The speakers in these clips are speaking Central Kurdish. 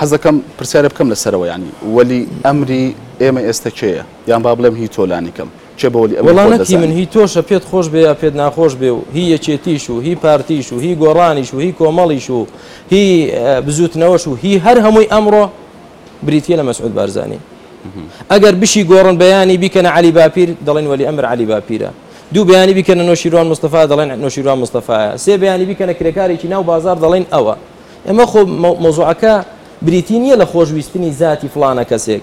حەزەکەم پرسیارە بکەم لەسەرەوە ینی وەلی ئەمری ئێمە ئێستا کێیە یان با بڵێم هی تۆلانیکەم چێ بەوەلی وڵانەتی من هی تۆشە پێت خۆش بێ یا پێت ناخۆش بێ و هی یەکێتیش و هی پارتیش و هی گۆڕانیش و هی کۆمەڵیش و هی بزوتنەوەش و هی هەر هەمووی ئەمڕۆ بریتە لە مەسعود بارزانانی ئەگەر بشی گۆڕن بەیانی بیکەنە علی باپیر دەڵێن وەلی ئەمر علی باپیرە دوو بەیانی بیکەنە نوۆشیروان مستەفا دەڵێن نوۆشیروان مستەفاە سێ بەیانی بیکەنە کرێکارێکی ناو بازار دەڵێن ئەوە ئێمە خۆ مۆزوعەکە بریتی نییە لە خۆشویستنی ذاتی فلانە کەسێک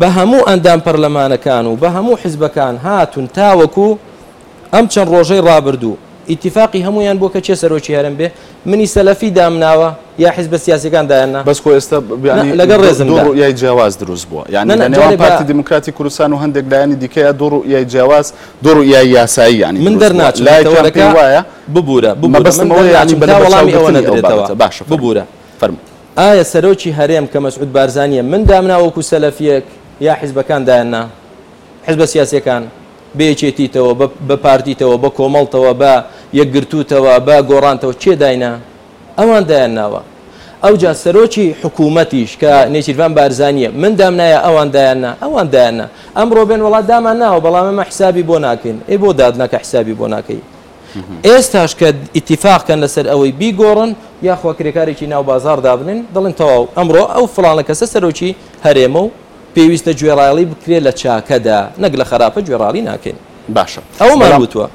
بە هەموو ئەندام پەرلەمانەکان و بە هەموو حزبەکان هاتون تاوەکو ئەم چەند ڕۆژەی ڕابردوو ئیتیفاقی هەمویان بۆ کە چێ سەرۆکی هەرم بێ منی سەلەفی دامناوە یا حیز بە سیاسەکان دایاننا بەس کۆ ئێستا لەگەر ڕێزم یای جیاواز دروست بووە یان پارتی دموکراتی کوردستان و هەندێک لایانی دیکەیە دوڕ یای جیاواز دوڕ یای یاسایی ینی من دەرناچلایەکە وایە ببوورە بەبستمەوە یانی بەڵامی ئەوە نەدرێتەوە باشە ببوورە فەرمە ئایا سەرۆکی هەرێم کە مەسعود بارزانە من دامناوەکو سەلەفیەک یا حیزبەکاندایەننا حز بە سیاسەکان بێچێتیتەوە بە پارتیتەوە بە کۆمەڵتەوە بە یەکگرتوتەوە بە گۆڕانتەوە چێ داینا ئەوان دایان ناوە ئەو جا سەرۆکی حکوومەتیش کە نێچیروان بارزانە من دامنایە ئەوان دایاننا ئەوان دایاننا ئەمڕۆ بێن وڵات دامان ناوە بەڵام ئەمە حسابی بۆ ناکەین ئێ بۆ دادنەکە حسابی بۆ ناکەی ئێستاش کە ئیتیفاقکەن لەسەر ئەوەی بیگۆڕن یا خۆکرێکارێکی ناو بازار دابنن دڵن تەواو ئەمڕۆ ئەو فلانە کەسە سەرۆکی هەرێمە و پێویستە گوێڕایڵی بکرێت لە چاکەدا نەک لە خراپە گوێڕالی ناکەین باشە ئەو مەوتوە